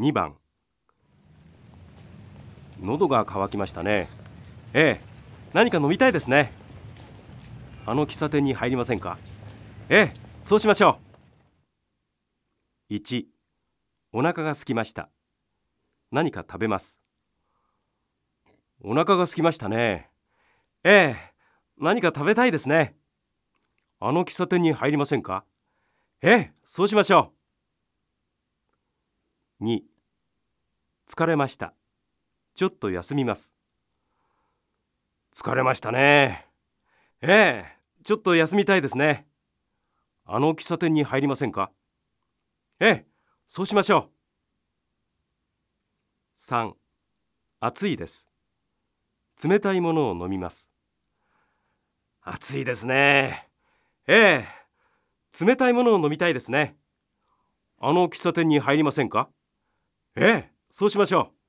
2番。喉が渇きましたね。ええ何か飲みたいですね。あの喫茶店に入りませんか？ええそうしましょう。1お腹が空きました。何か食べます。お腹が空きましたね。ええ何か食べたいですね。あの喫茶店に入りませんか？ええそうしましょう。2疲れました。ちょっと休みます。疲れましたね。ええちょっと休みたいですね。あの喫茶店に入りませんか？ええそうしましょう。3暑いです。冷たいものを飲みます。暑いですね。ええ冷たいものを飲みたいですね。あの喫茶店に入りませんか？ええそうしましょう。